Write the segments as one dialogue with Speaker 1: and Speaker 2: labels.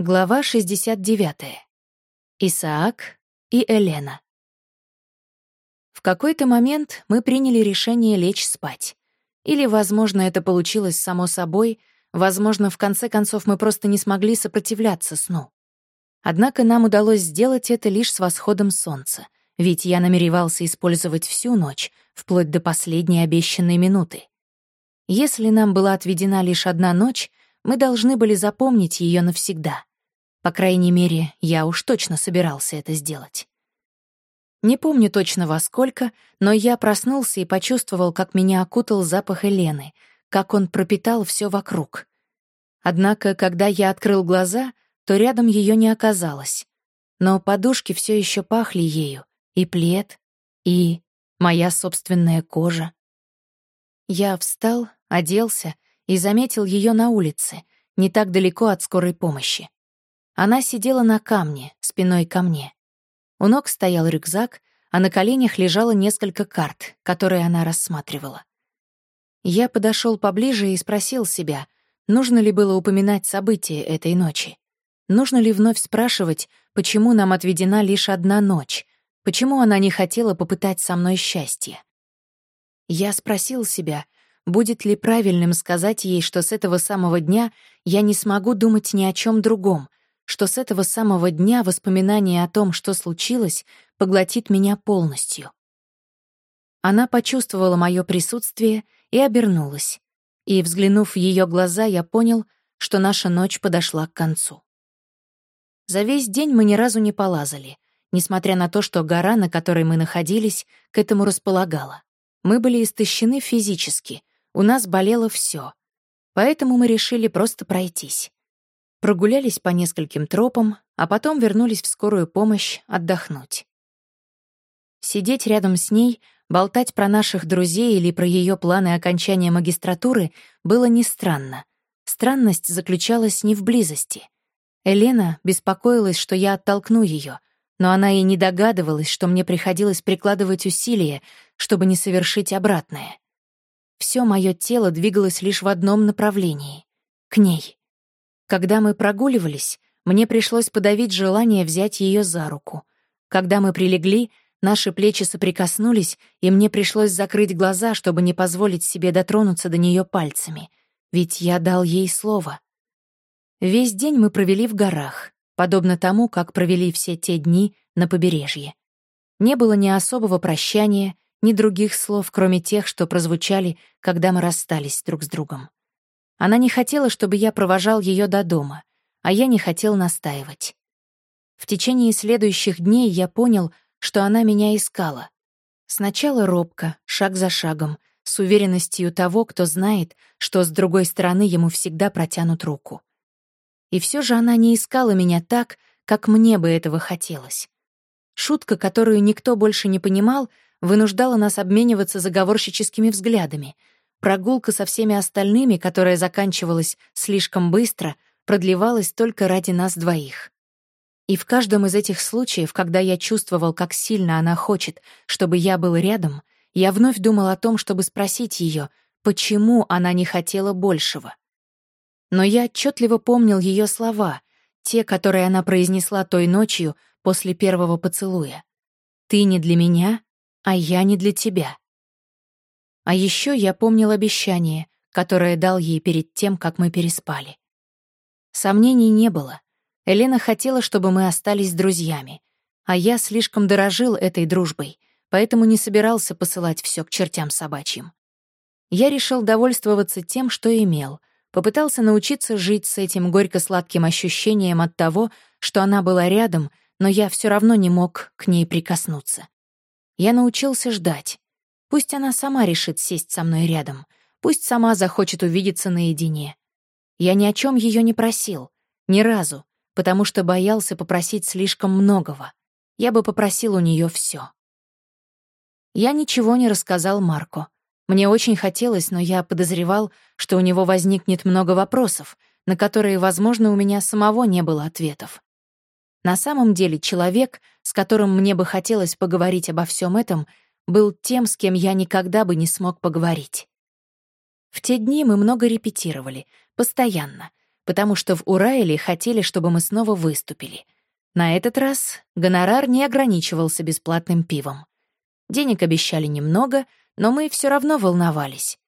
Speaker 1: Глава 69. Исаак и Елена. В какой-то момент мы приняли решение лечь спать. Или, возможно, это получилось само собой, возможно, в конце концов мы просто не смогли сопротивляться сну. Однако нам удалось сделать это лишь с восходом солнца, ведь я намеревался использовать всю ночь, вплоть до последней обещанной минуты. Если нам была отведена лишь одна ночь, мы должны были запомнить ее навсегда — по крайней мере, я уж точно собирался это сделать. Не помню точно во сколько, но я проснулся и почувствовал, как меня окутал запах Елены, как он пропитал все вокруг. Однако, когда я открыл глаза, то рядом ее не оказалось. Но подушки все еще пахли ею, и плед, и моя собственная кожа. Я встал, оделся и заметил ее на улице, не так далеко от скорой помощи. Она сидела на камне, спиной ко мне. У ног стоял рюкзак, а на коленях лежало несколько карт, которые она рассматривала. Я подошел поближе и спросил себя, нужно ли было упоминать события этой ночи. Нужно ли вновь спрашивать, почему нам отведена лишь одна ночь, почему она не хотела попытать со мной счастье. Я спросил себя, будет ли правильным сказать ей, что с этого самого дня я не смогу думать ни о чем другом, что с этого самого дня воспоминание о том, что случилось, поглотит меня полностью. Она почувствовала мое присутствие и обернулась. И, взглянув в ее глаза, я понял, что наша ночь подошла к концу. За весь день мы ни разу не полазали, несмотря на то, что гора, на которой мы находились, к этому располагала. Мы были истощены физически, у нас болело все, Поэтому мы решили просто пройтись. Прогулялись по нескольким тропам, а потом вернулись в скорую помощь отдохнуть. Сидеть рядом с ней, болтать про наших друзей или про ее планы окончания магистратуры было не странно. Странность заключалась не в близости. Елена беспокоилась, что я оттолкну ее, но она и не догадывалась, что мне приходилось прикладывать усилия, чтобы не совершить обратное. Все мое тело двигалось лишь в одном направлении — к ней. Когда мы прогуливались, мне пришлось подавить желание взять ее за руку. Когда мы прилегли, наши плечи соприкоснулись, и мне пришлось закрыть глаза, чтобы не позволить себе дотронуться до нее пальцами. Ведь я дал ей слово. Весь день мы провели в горах, подобно тому, как провели все те дни на побережье. Не было ни особого прощания, ни других слов, кроме тех, что прозвучали, когда мы расстались друг с другом. Она не хотела, чтобы я провожал ее до дома, а я не хотел настаивать. В течение следующих дней я понял, что она меня искала. Сначала робко, шаг за шагом, с уверенностью того, кто знает, что с другой стороны ему всегда протянут руку. И все же она не искала меня так, как мне бы этого хотелось. Шутка, которую никто больше не понимал, вынуждала нас обмениваться заговорщическими взглядами — Прогулка со всеми остальными, которая заканчивалась слишком быстро, продлевалась только ради нас двоих. И в каждом из этих случаев, когда я чувствовал, как сильно она хочет, чтобы я был рядом, я вновь думал о том, чтобы спросить ее, почему она не хотела большего. Но я отчетливо помнил ее слова, те, которые она произнесла той ночью после первого поцелуя. «Ты не для меня, а я не для тебя». А еще я помнил обещание, которое дал ей перед тем, как мы переспали. Сомнений не было. Елена хотела, чтобы мы остались друзьями, а я слишком дорожил этой дружбой, поэтому не собирался посылать все к чертям собачьим. Я решил довольствоваться тем, что имел, попытался научиться жить с этим горько-сладким ощущением от того, что она была рядом, но я все равно не мог к ней прикоснуться. Я научился ждать, Пусть она сама решит сесть со мной рядом. Пусть сама захочет увидеться наедине. Я ни о чем ее не просил. Ни разу. Потому что боялся попросить слишком многого. Я бы попросил у нее все. Я ничего не рассказал Марко. Мне очень хотелось, но я подозревал, что у него возникнет много вопросов, на которые, возможно, у меня самого не было ответов. На самом деле человек, с которым мне бы хотелось поговорить обо всем этом — был тем, с кем я никогда бы не смог поговорить. В те дни мы много репетировали, постоянно, потому что в Урайле хотели, чтобы мы снова выступили. На этот раз гонорар не ограничивался бесплатным пивом. Денег обещали немного, но мы все равно волновались.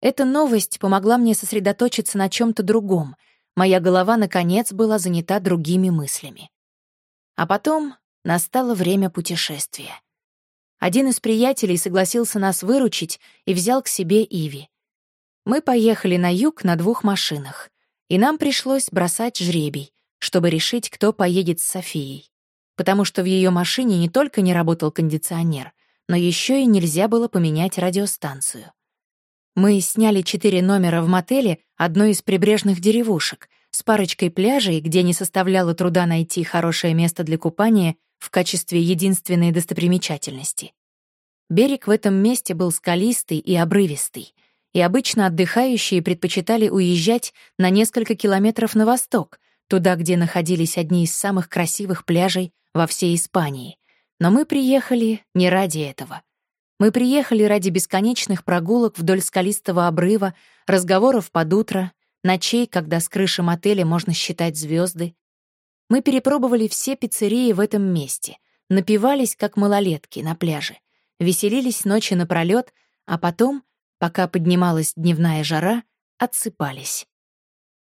Speaker 1: Эта новость помогла мне сосредоточиться на чем то другом. Моя голова, наконец, была занята другими мыслями. А потом настало время путешествия. Один из приятелей согласился нас выручить и взял к себе Иви. Мы поехали на юг на двух машинах, и нам пришлось бросать жребий, чтобы решить, кто поедет с Софией. Потому что в ее машине не только не работал кондиционер, но еще и нельзя было поменять радиостанцию. Мы сняли четыре номера в мотеле одной из прибрежных деревушек с парочкой пляжей, где не составляло труда найти хорошее место для купания в качестве единственной достопримечательности. Берег в этом месте был скалистый и обрывистый, и обычно отдыхающие предпочитали уезжать на несколько километров на восток, туда, где находились одни из самых красивых пляжей во всей Испании. Но мы приехали не ради этого. Мы приехали ради бесконечных прогулок вдоль скалистого обрыва, разговоров под утро, ночей, когда с крыши мотеля можно считать звезды, мы перепробовали все пиццерии в этом месте, напивались, как малолетки, на пляже, веселились ночи напролёт, а потом, пока поднималась дневная жара, отсыпались.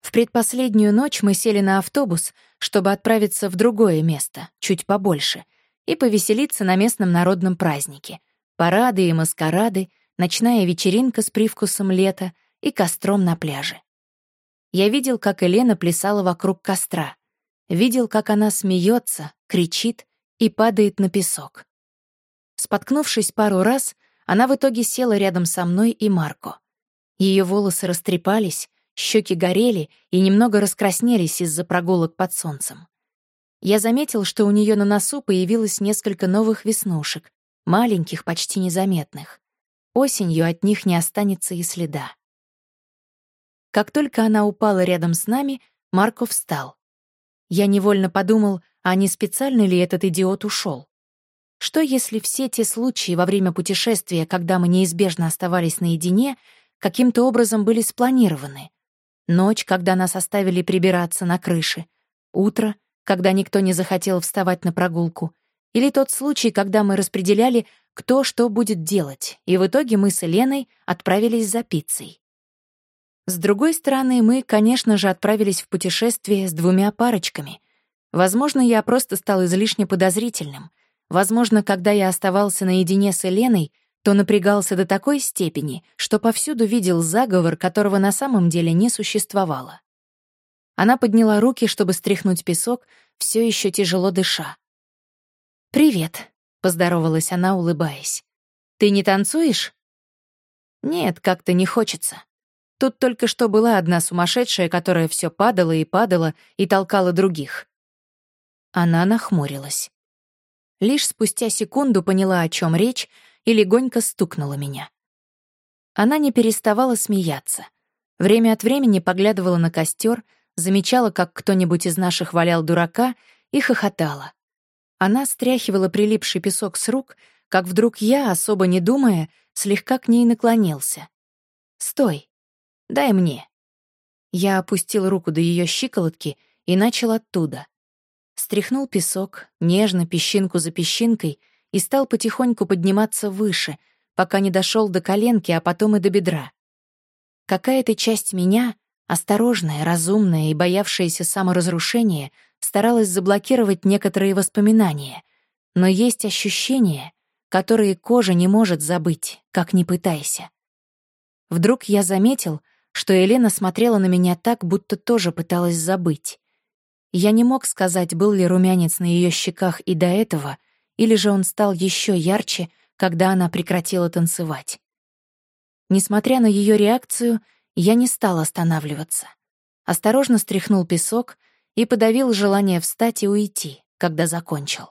Speaker 1: В предпоследнюю ночь мы сели на автобус, чтобы отправиться в другое место, чуть побольше, и повеселиться на местном народном празднике. Парады и маскарады, ночная вечеринка с привкусом лета и костром на пляже. Я видел, как Елена плясала вокруг костра, видел, как она смеется, кричит и падает на песок. Споткнувшись пару раз, она в итоге села рядом со мной и Марко. Ее волосы растрепались, щеки горели и немного раскраснелись из-за прогулок под солнцем. Я заметил, что у нее на носу появилось несколько новых веснушек, маленьких, почти незаметных. Осенью от них не останется и следа. Как только она упала рядом с нами, Марко встал. Я невольно подумал, а не специально ли этот идиот ушел? Что если все те случаи во время путешествия, когда мы неизбежно оставались наедине, каким-то образом были спланированы? Ночь, когда нас оставили прибираться на крыше, утро, когда никто не захотел вставать на прогулку, или тот случай, когда мы распределяли, кто что будет делать, и в итоге мы с Еленой отправились за пиццей. С другой стороны, мы, конечно же, отправились в путешествие с двумя парочками. Возможно, я просто стал излишне подозрительным. Возможно, когда я оставался наедине с Еленой, то напрягался до такой степени, что повсюду видел заговор, которого на самом деле не существовало. Она подняла руки, чтобы стряхнуть песок, все еще тяжело дыша. «Привет», — поздоровалась она, улыбаясь. «Ты не танцуешь?» «Нет, как-то не хочется». Тут только что была одна сумасшедшая, которая все падала и падала и толкала других. Она нахмурилась. Лишь спустя секунду поняла, о чем речь, и легонько стукнула меня. Она не переставала смеяться. Время от времени поглядывала на костер, замечала, как кто-нибудь из наших валял дурака, и хохотала. Она стряхивала прилипший песок с рук, как вдруг я, особо не думая, слегка к ней наклонился. «Стой!» Дай мне». Я опустил руку до ее щиколотки и начал оттуда. Стряхнул песок, нежно, песчинку за песчинкой, и стал потихоньку подниматься выше, пока не дошел до коленки, а потом и до бедра. Какая-то часть меня, осторожная, разумная и боявшаяся саморазрушения, старалась заблокировать некоторые воспоминания, но есть ощущения, которые кожа не может забыть, как ни пытайся. Вдруг я заметил, что Елена смотрела на меня так, будто тоже пыталась забыть. Я не мог сказать, был ли румянец на ее щеках и до этого, или же он стал еще ярче, когда она прекратила танцевать. Несмотря на ее реакцию, я не стал останавливаться. Осторожно стряхнул песок и подавил желание встать и уйти, когда закончил.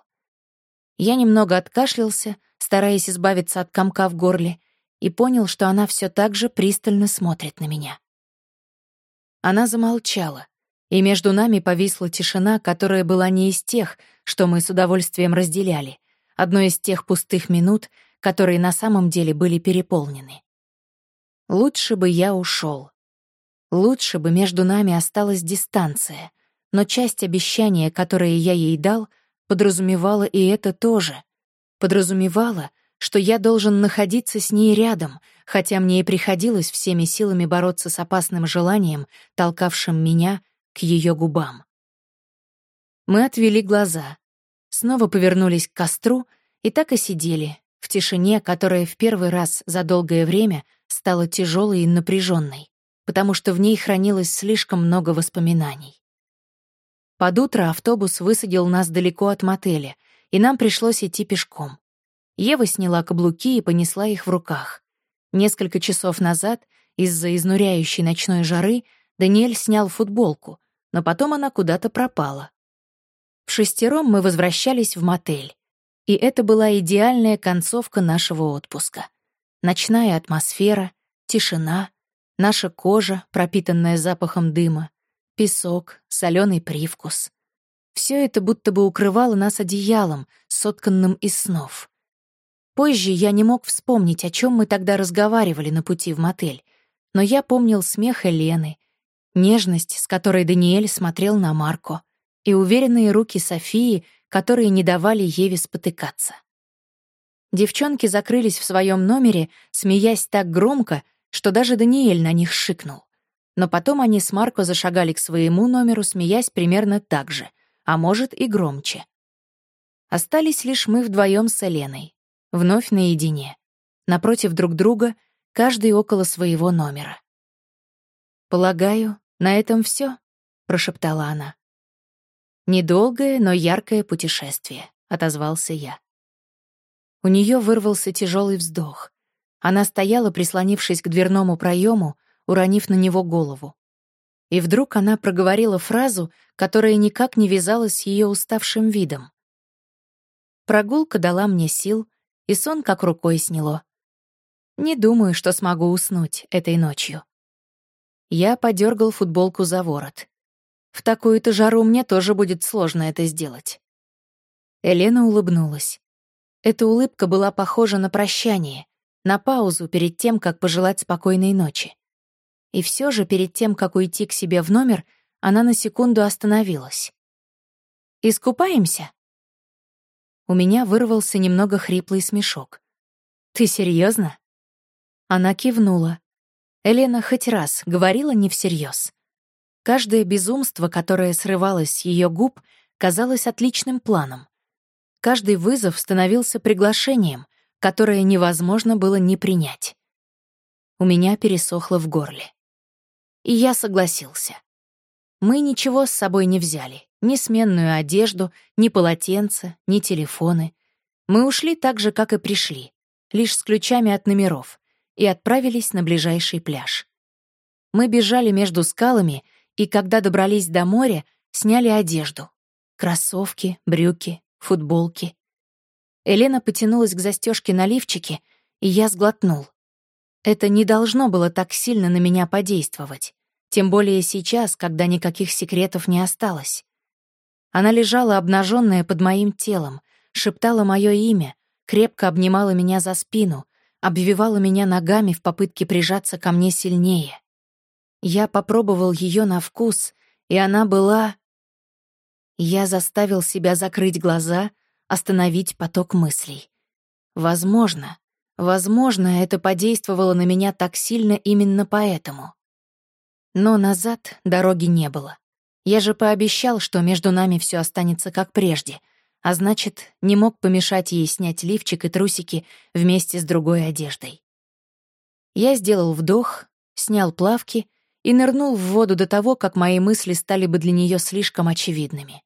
Speaker 1: Я немного откашлялся, стараясь избавиться от комка в горле, и понял, что она все так же пристально смотрит на меня. Она замолчала, и между нами повисла тишина, которая была не из тех, что мы с удовольствием разделяли, одной из тех пустых минут, которые на самом деле были переполнены. Лучше бы я ушел. Лучше бы между нами осталась дистанция, но часть обещания, которое я ей дал, подразумевала и это тоже. Подразумевала, что я должен находиться с ней рядом, хотя мне и приходилось всеми силами бороться с опасным желанием, толкавшим меня к ее губам. Мы отвели глаза, снова повернулись к костру и так и сидели, в тишине, которая в первый раз за долгое время стала тяжелой и напряженной, потому что в ней хранилось слишком много воспоминаний. Под утро автобус высадил нас далеко от мотеля, и нам пришлось идти пешком. Ева сняла каблуки и понесла их в руках. Несколько часов назад, из-за изнуряющей ночной жары, Даниэль снял футболку, но потом она куда-то пропала. В шестером мы возвращались в мотель. И это была идеальная концовка нашего отпуска. Ночная атмосфера, тишина, наша кожа, пропитанная запахом дыма, песок, соленый привкус. Все это будто бы укрывало нас одеялом, сотканным из снов. Позже я не мог вспомнить, о чем мы тогда разговаривали на пути в мотель, но я помнил смех Елены, нежность, с которой Даниэль смотрел на Марко, и уверенные руки Софии, которые не давали Еве спотыкаться. Девчонки закрылись в своем номере, смеясь так громко, что даже Даниэль на них шикнул. Но потом они с Марко зашагали к своему номеру, смеясь примерно так же, а может и громче. Остались лишь мы вдвоем с Еленой, вновь наедине, напротив друг друга, каждый около своего номера. «Полагаю, на этом все, прошептала она. «Недолгое, но яркое путешествие», — отозвался я. У нее вырвался тяжелый вздох. Она стояла, прислонившись к дверному проему, уронив на него голову. И вдруг она проговорила фразу, которая никак не вязалась с ее уставшим видом. Прогулка дала мне сил, и сон как рукой сняло. Не думаю, что смогу уснуть этой ночью. Я подергал футболку за ворот. В такую-то жару мне тоже будет сложно это сделать. Елена улыбнулась. Эта улыбка была похожа на прощание, на паузу перед тем, как пожелать спокойной ночи. И все же перед тем, как уйти к себе в номер, она на секунду остановилась. «Искупаемся?» У меня вырвался немного хриплый смешок. «Ты серьезно? Она кивнула. Елена хоть раз говорила не всерьез. Каждое безумство, которое срывалось с ее губ, казалось отличным планом. Каждый вызов становился приглашением, которое невозможно было не принять. У меня пересохло в горле. И я согласился. Мы ничего с собой не взяли, ни сменную одежду, ни полотенца, ни телефоны. Мы ушли так же, как и пришли, лишь с ключами от номеров, и отправились на ближайший пляж. Мы бежали между скалами, и когда добрались до моря, сняли одежду. Кроссовки, брюки, футболки. Елена потянулась к застежке на лифчике, и я сглотнул. Это не должно было так сильно на меня подействовать, тем более сейчас, когда никаких секретов не осталось. Она лежала обнаженная под моим телом, шептала мое имя, крепко обнимала меня за спину, обвивала меня ногами в попытке прижаться ко мне сильнее. Я попробовал ее на вкус, и она была... Я заставил себя закрыть глаза, остановить поток мыслей. Возможно, возможно, это подействовало на меня так сильно именно поэтому. Но назад дороги не было. Я же пообещал, что между нами все останется как прежде, а значит, не мог помешать ей снять лифчик и трусики вместе с другой одеждой. Я сделал вдох, снял плавки и нырнул в воду до того, как мои мысли стали бы для нее слишком очевидными.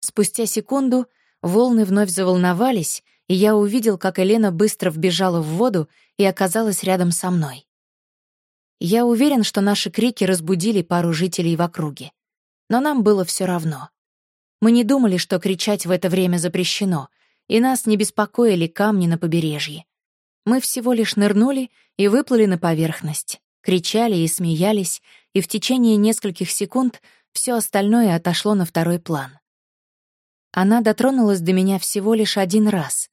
Speaker 1: Спустя секунду волны вновь заволновались, и я увидел, как Елена быстро вбежала в воду и оказалась рядом со мной. Я уверен, что наши крики разбудили пару жителей в округе но нам было все равно. Мы не думали, что кричать в это время запрещено, и нас не беспокоили камни на побережье. Мы всего лишь нырнули и выплыли на поверхность, кричали и смеялись, и в течение нескольких секунд все остальное отошло на второй план. Она дотронулась до меня всего лишь один раз.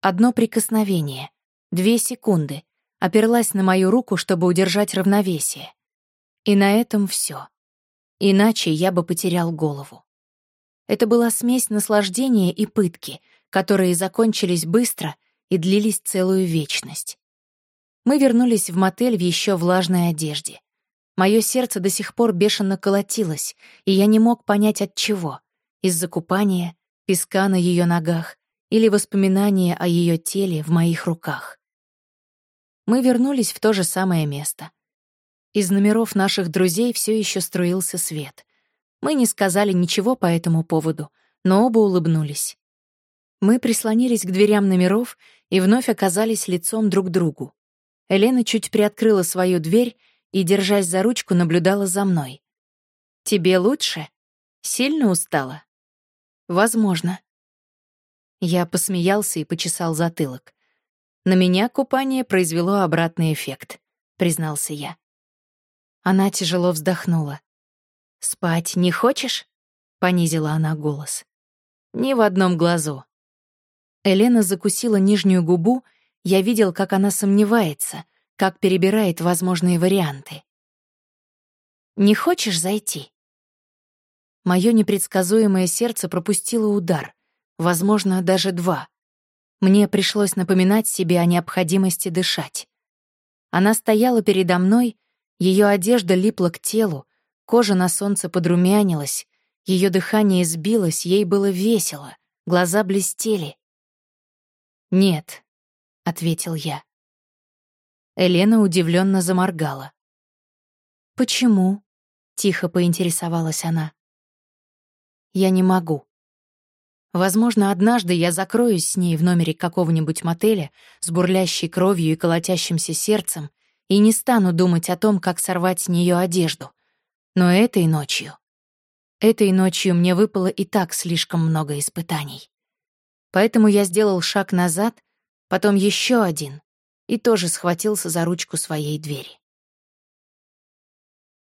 Speaker 1: Одно прикосновение, две секунды, оперлась на мою руку, чтобы удержать равновесие. И на этом все. Иначе я бы потерял голову. Это была смесь наслаждения и пытки, которые закончились быстро и длились целую вечность. Мы вернулись в мотель в еще влажной одежде. Мое сердце до сих пор бешено колотилось, и я не мог понять от чего — из-за купания, песка на ее ногах или воспоминания о ее теле в моих руках. Мы вернулись в то же самое место. Из номеров наших друзей все еще струился свет. Мы не сказали ничего по этому поводу, но оба улыбнулись. Мы прислонились к дверям номеров и вновь оказались лицом друг к другу. Елена чуть приоткрыла свою дверь и, держась за ручку, наблюдала за мной. «Тебе лучше? Сильно устала?» «Возможно». Я посмеялся и почесал затылок. На меня купание произвело обратный эффект, признался я. Она тяжело вздохнула. «Спать не хочешь?» — понизила она голос. «Ни в одном глазу». Елена закусила нижнюю губу, я видел, как она сомневается, как перебирает возможные варианты. «Не хочешь зайти?» Моё непредсказуемое сердце пропустило удар, возможно, даже два. Мне пришлось напоминать себе о необходимости дышать. Она стояла передо мной, ее одежда липла к телу, кожа на солнце подрумянилась, ее дыхание сбилось, ей было весело, глаза блестели. «Нет», — ответил я. Елена удивленно заморгала. «Почему?» — тихо поинтересовалась она. «Я не могу». Возможно, однажды я закроюсь с ней в номере какого-нибудь мотеля с бурлящей кровью и колотящимся сердцем и не стану думать о том, как сорвать с нее одежду. Но этой ночью... Этой ночью мне выпало и так слишком много испытаний. Поэтому я сделал шаг назад, потом еще один и тоже схватился за ручку своей двери.